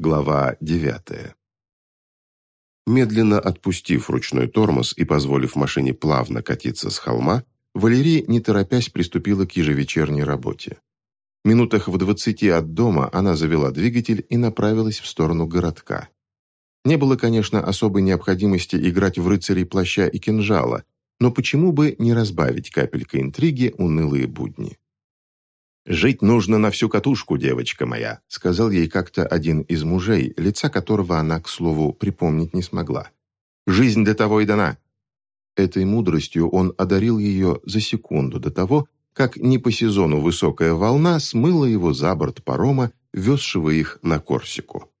Глава девятая. Медленно отпустив ручной тормоз и позволив машине плавно катиться с холма, Валерий, не торопясь, приступила к ежевечерней работе. Минутах в двадцати от дома она завела двигатель и направилась в сторону городка. Не было, конечно, особой необходимости играть в рыцарей плаща и кинжала, но почему бы не разбавить капелькой интриги унылые будни? «Жить нужно на всю катушку, девочка моя», сказал ей как-то один из мужей, лица которого она, к слову, припомнить не смогла. «Жизнь для того и дана». Этой мудростью он одарил ее за секунду до того, как не по сезону высокая волна смыла его за борт парома, везшего их на Корсику.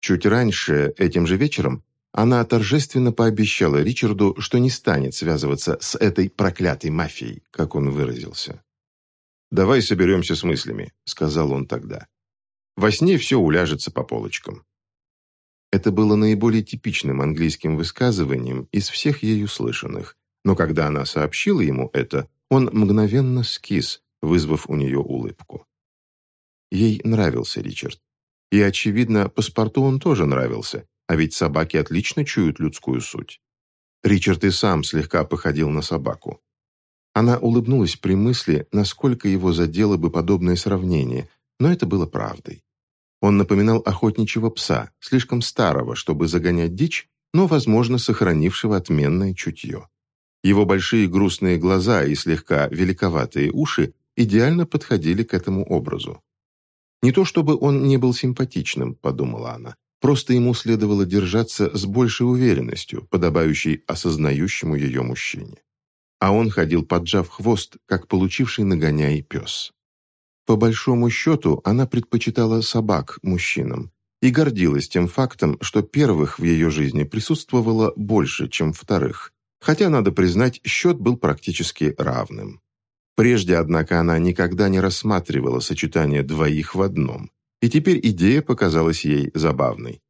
Чуть раньше, этим же вечером, она торжественно пообещала Ричарду, что не станет связываться с этой проклятой мафией, как он выразился. «Давай соберемся с мыслями», — сказал он тогда. «Во сне все уляжется по полочкам». Это было наиболее типичным английским высказыванием из всех ею слышанных, но когда она сообщила ему это, он мгновенно скис, вызвав у нее улыбку. Ей нравился Ричард. И, очевидно, паспорту он тоже нравился, а ведь собаки отлично чуют людскую суть. Ричард и сам слегка походил на собаку. Она улыбнулась при мысли, насколько его задело бы подобное сравнение, но это было правдой. Он напоминал охотничьего пса, слишком старого, чтобы загонять дичь, но, возможно, сохранившего отменное чутье. Его большие грустные глаза и слегка великоватые уши идеально подходили к этому образу. «Не то чтобы он не был симпатичным», — подумала она, Просто ему следовало держаться с большей уверенностью, подобающей осознающему ее мужчине. А он ходил, поджав хвост, как получивший нагоняй пес. По большому счету, она предпочитала собак мужчинам и гордилась тем фактом, что первых в ее жизни присутствовало больше, чем вторых, хотя, надо признать, счет был практически равным. Прежде, однако, она никогда не рассматривала сочетание двоих в одном – и теперь идея показалась ей забавной.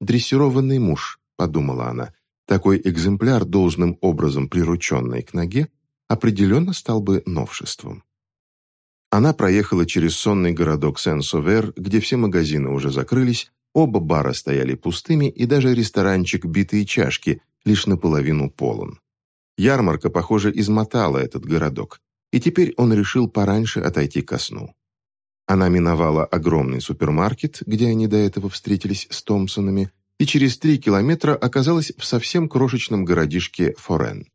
«Дрессированный муж», — подумала она, такой экземпляр, должным образом прирученный к ноге, определенно стал бы новшеством. Она проехала через сонный городок Сен-Совер, где все магазины уже закрылись, оба бара стояли пустыми, и даже ресторанчик «Битые чашки» лишь наполовину полон. Ярмарка, похоже, измотала этот городок, и теперь он решил пораньше отойти ко сну. Она миновала огромный супермаркет, где они до этого встретились с Томпсонами, и через три километра оказалась в совсем крошечном городишке Форен.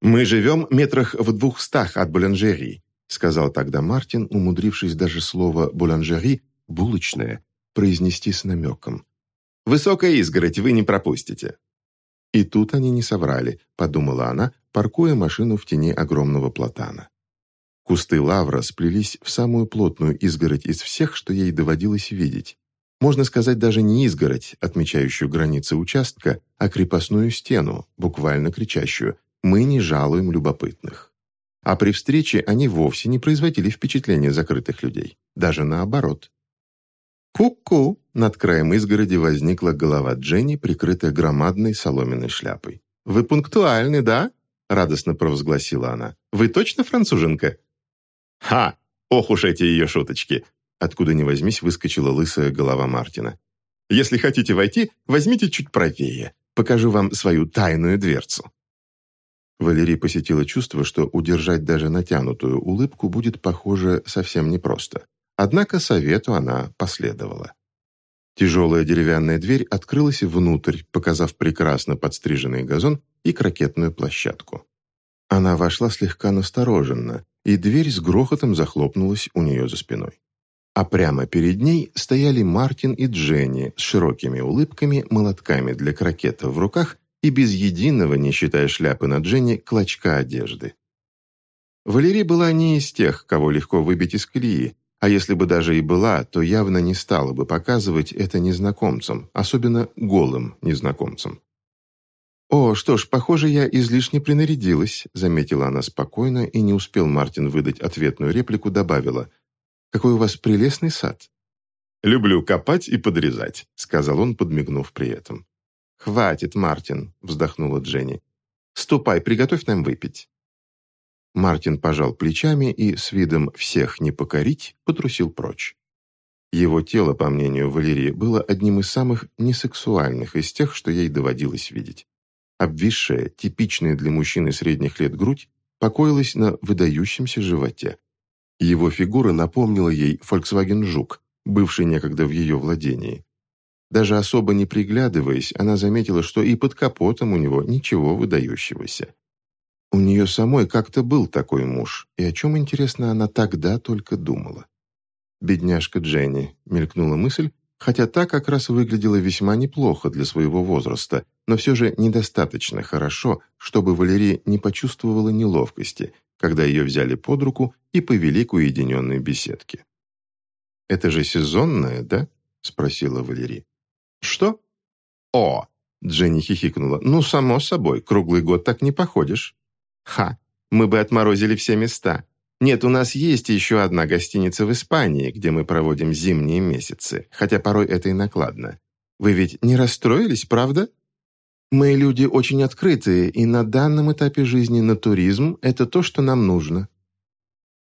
«Мы живем метрах в двухстах от Буланжери», сказал тогда Мартин, умудрившись даже слово «буланжери» – «булочное» произнести с намеком. «Высокая изгородь вы не пропустите». И тут они не соврали, подумала она, паркуя машину в тени огромного платана. Кусты лавра сплелись в самую плотную изгородь из всех, что ей доводилось видеть. Можно сказать, даже не изгородь, отмечающую границы участка, а крепостную стену, буквально кричащую «Мы не жалуем любопытных». А при встрече они вовсе не производили впечатления закрытых людей. Даже наоборот. «Ку-ку!» Над краем изгороди возникла голова Дженни, прикрытая громадной соломенной шляпой. «Вы пунктуальны, да?» — радостно провозгласила она. «Вы точно француженка?» «Ха! Ох уж эти ее шуточки!» Откуда ни возьмись, выскочила лысая голова Мартина. «Если хотите войти, возьмите чуть правее. Покажу вам свою тайную дверцу». Валерий посетила чувство, что удержать даже натянутую улыбку будет, похоже, совсем непросто. Однако совету она последовала. Тяжелая деревянная дверь открылась внутрь, показав прекрасно подстриженный газон и крокетную площадку. Она вошла слегка настороженно, и дверь с грохотом захлопнулась у нее за спиной. А прямо перед ней стояли Мартин и Дженни с широкими улыбками, молотками для крокета в руках и без единого, не считая шляпы на Дженни, клочка одежды. Валерий была не из тех, кого легко выбить из колеи, а если бы даже и была, то явно не стала бы показывать это незнакомцам, особенно голым незнакомцам. «О, что ж, похоже, я излишне принарядилась», заметила она спокойно, и не успел Мартин выдать ответную реплику, добавила. «Какой у вас прелестный сад». «Люблю копать и подрезать», сказал он, подмигнув при этом. «Хватит, Мартин», вздохнула Дженни. «Ступай, приготовь нам выпить». Мартин пожал плечами и, с видом «всех не покорить», потрусил прочь. Его тело, по мнению Валерии, было одним из самых несексуальных из тех, что ей доводилось видеть. Обвисшая, типичная для мужчины средних лет грудь покоилась на выдающемся животе. Его фигура напомнила ей Volkswagen Жук, бывший некогда в ее владении. Даже особо не приглядываясь, она заметила, что и под капотом у него ничего выдающегося. У нее самой как-то был такой муж, и о чем, интересно, она тогда только думала. «Бедняжка Дженни», — мелькнула мысль, хотя та как раз выглядела весьма неплохо для своего возраста, но все же недостаточно хорошо, чтобы Валерия не почувствовала неловкости, когда ее взяли под руку и повели к уединенной беседке. «Это же сезонное, да?» — спросила Валерия. «Что?» «О!» — Дженни хихикнула. «Ну, само собой, круглый год так не походишь». «Ха! Мы бы отморозили все места. Нет, у нас есть еще одна гостиница в Испании, где мы проводим зимние месяцы, хотя порой это и накладно. Вы ведь не расстроились, правда? Мы люди очень открытые, и на данном этапе жизни натуризм – это то, что нам нужно».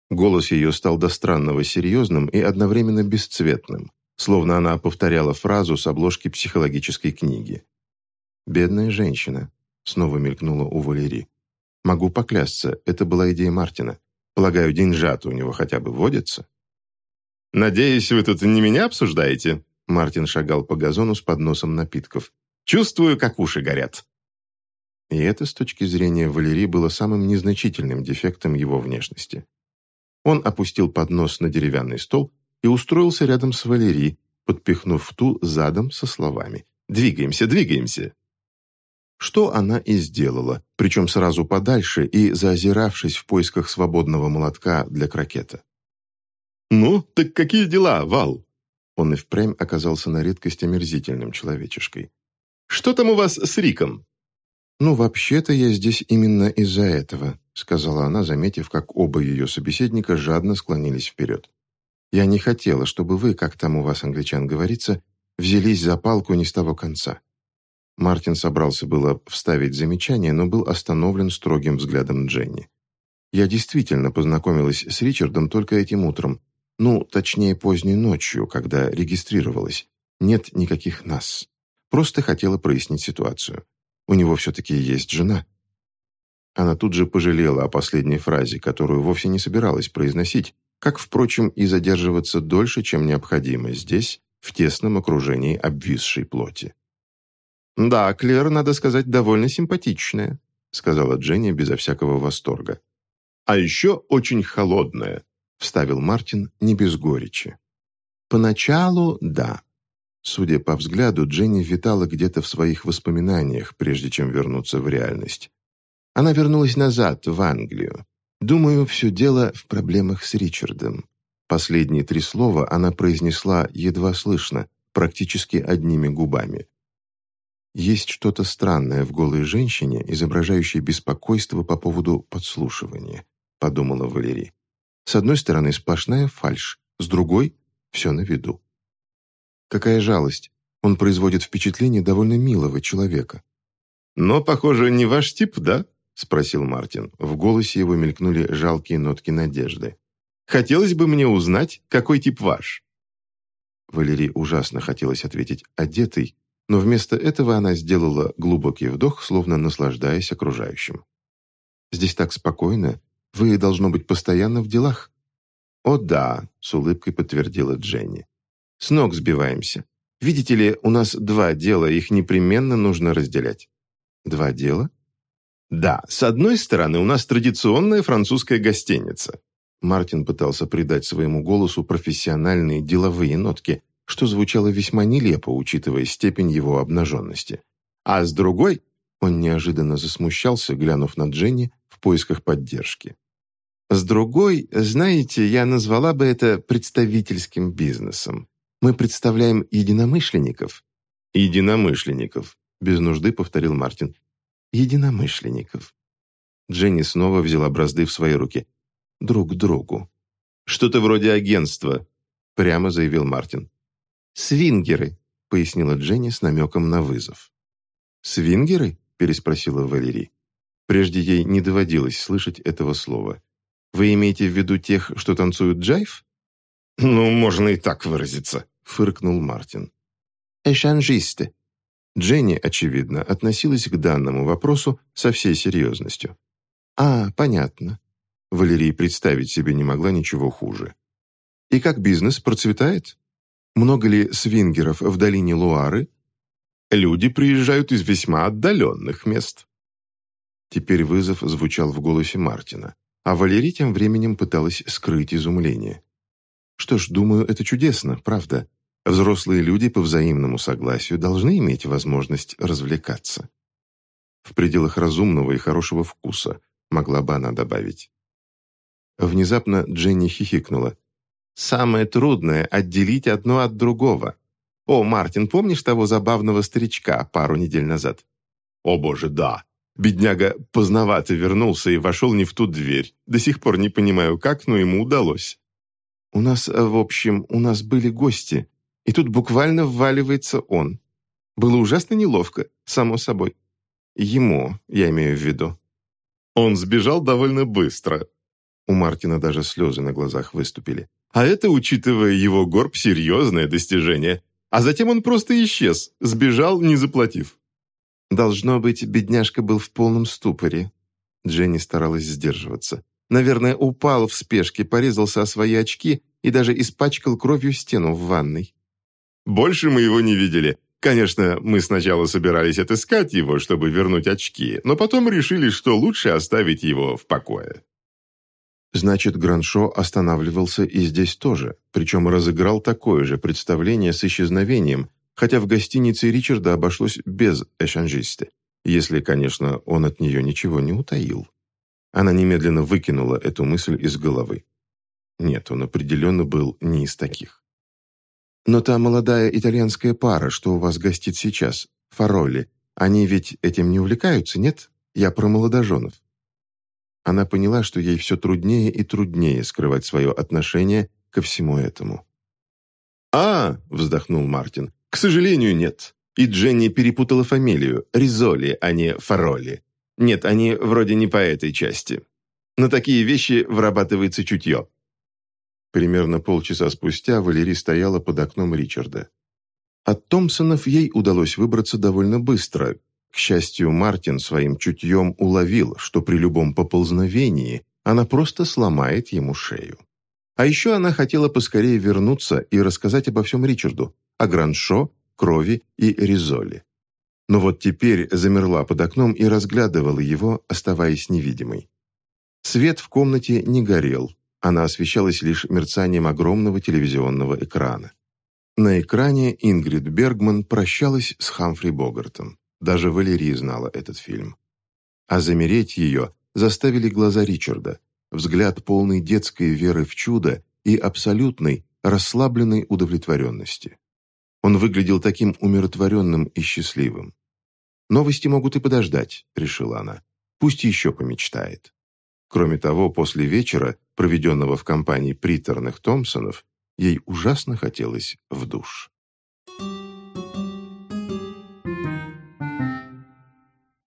Голос ее стал до странного серьезным и одновременно бесцветным, словно она повторяла фразу с обложки психологической книги. «Бедная женщина», — снова мелькнула у Валерии. «Могу поклясться, это была идея Мартина. Полагаю, деньжат у него хотя бы водится. «Надеюсь, вы тут не меня обсуждаете?» Мартин шагал по газону с подносом напитков. «Чувствую, как уши горят». И это, с точки зрения Валерии, было самым незначительным дефектом его внешности. Он опустил поднос на деревянный стол и устроился рядом с Валерией, подпихнув ту задом со словами «Двигаемся, двигаемся!» Что она и сделала, причем сразу подальше и заозиравшись в поисках свободного молотка для крокета. «Ну, так какие дела, Вал?» Он и впрямь оказался на редкость омерзительным человечешкой. «Что там у вас с Риком?» «Ну, вообще-то я здесь именно из-за этого», сказала она, заметив, как оба ее собеседника жадно склонились вперед. «Я не хотела, чтобы вы, как там у вас, англичан, говорится, взялись за палку не с того конца. Мартин собрался было вставить замечание, но был остановлен строгим взглядом Дженни. «Я действительно познакомилась с Ричардом только этим утром. Ну, точнее, поздней ночью, когда регистрировалась. Нет никаких нас. Просто хотела прояснить ситуацию. У него все-таки есть жена». Она тут же пожалела о последней фразе, которую вовсе не собиралась произносить, как, впрочем, и задерживаться дольше, чем необходимо здесь, в тесном окружении обвисшей плоти. «Да, Клэр, надо сказать, довольно симпатичная», сказала Дженни безо всякого восторга. «А еще очень холодная», вставил Мартин не без горечи. «Поначалу, да». Судя по взгляду, Дженни витала где-то в своих воспоминаниях, прежде чем вернуться в реальность. Она вернулась назад, в Англию. Думаю, все дело в проблемах с Ричардом. Последние три слова она произнесла едва слышно, практически одними губами. Есть что-то странное в голой женщине, изображающей беспокойство по поводу подслушивания, подумала Валерий. С одной стороны сплошная фальшь, с другой – все на виду. Какая жалость, он производит впечатление довольно милого человека. «Но, похоже, не ваш тип, да?» – спросил Мартин. В голосе его мелькнули жалкие нотки надежды. «Хотелось бы мне узнать, какой тип ваш?» Валерии ужасно хотелось ответить «одетый», но вместо этого она сделала глубокий вдох, словно наслаждаясь окружающим. «Здесь так спокойно. Вы, должно быть, постоянно в делах». «О да», — с улыбкой подтвердила Дженни. «С ног сбиваемся. Видите ли, у нас два дела, их непременно нужно разделять». «Два дела?» «Да, с одной стороны, у нас традиционная французская гостиница». Мартин пытался придать своему голосу профессиональные деловые нотки, что звучало весьма нелепо, учитывая степень его обнаженности. А с другой, он неожиданно засмущался, глянув на Дженни в поисках поддержки. С другой, знаете, я назвала бы это представительским бизнесом. Мы представляем единомышленников. Единомышленников, без нужды повторил Мартин. Единомышленников. Дженни снова взяла бразды в свои руки. Друг другу. Что-то вроде агентства, прямо заявил Мартин. «Свингеры», — пояснила Дженни с намеком на вызов. «Свингеры?» — переспросила Валерий. Прежде ей не доводилось слышать этого слова. «Вы имеете в виду тех, что танцуют джайв?» «Ну, можно и так выразиться», — фыркнул Мартин. «Эшанжисты». Дженни, очевидно, относилась к данному вопросу со всей серьезностью. «А, понятно». Валерий представить себе не могла ничего хуже. «И как бизнес процветает? Много ли свингеров в долине Луары? Люди приезжают из весьма отдаленных мест». Теперь вызов звучал в голосе Мартина, а Валерий тем временем пыталась скрыть изумление. «Что ж, думаю, это чудесно, правда. Взрослые люди по взаимному согласию должны иметь возможность развлекаться. В пределах разумного и хорошего вкуса, могла бы она добавить. Внезапно Дженни хихикнула. «Самое трудное — отделить одно от другого. О, Мартин, помнишь того забавного старичка пару недель назад?» «О, боже, да!» Бедняга поздновато вернулся и вошел не в ту дверь. До сих пор не понимаю, как, но ему удалось. «У нас, в общем, у нас были гости», и тут буквально вваливается он. Было ужасно неловко, само собой. Ему, я имею в виду. Он сбежал довольно быстро. У Мартина даже слезы на глазах выступили. А это, учитывая его горб, серьезное достижение. А затем он просто исчез, сбежал, не заплатив. Должно быть, бедняжка был в полном ступоре. Дженни старалась сдерживаться. Наверное, упал в спешке, порезался о свои очки и даже испачкал кровью стену в ванной. Больше мы его не видели. Конечно, мы сначала собирались отыскать его, чтобы вернуть очки, но потом решили, что лучше оставить его в покое. Значит, Граншо останавливался и здесь тоже, причем разыграл такое же представление с исчезновением, хотя в гостинице Ричарда обошлось без эшанжисты, если, конечно, он от нее ничего не утаил. Она немедленно выкинула эту мысль из головы. Нет, он определенно был не из таких. Но та молодая итальянская пара, что у вас гостит сейчас, Фаролли, они ведь этим не увлекаются, нет? Я про молодоженов». Она поняла, что ей все труднее и труднее скрывать свое отношение ко всему этому. «А!» – вздохнул Мартин. «К сожалению, нет. И Дженни перепутала фамилию. Ризоли, а не Фаролли. Нет, они вроде не по этой части. На такие вещи вырабатывается чутье. Примерно полчаса спустя Валерий стояла под окном Ричарда. От Томпсонов ей удалось выбраться довольно быстро. К счастью, Мартин своим чутьем уловил, что при любом поползновении она просто сломает ему шею. А еще она хотела поскорее вернуться и рассказать обо всем Ричарду, о Граншо, Крови и Ризоле. Но вот теперь замерла под окном и разглядывала его, оставаясь невидимой. Свет в комнате не горел, она освещалась лишь мерцанием огромного телевизионного экрана. На экране Ингрид Бергман прощалась с Хамфри Богартом. Даже Валерия знала этот фильм. А замереть ее заставили глаза Ричарда, взгляд полный детской веры в чудо и абсолютной, расслабленной удовлетворенности. Он выглядел таким умиротворенным и счастливым. «Новости могут и подождать», — решила она. «Пусть еще помечтает». Кроме того, после вечера, проведенного в компании приторных Томпсонов, ей ужасно хотелось в душ.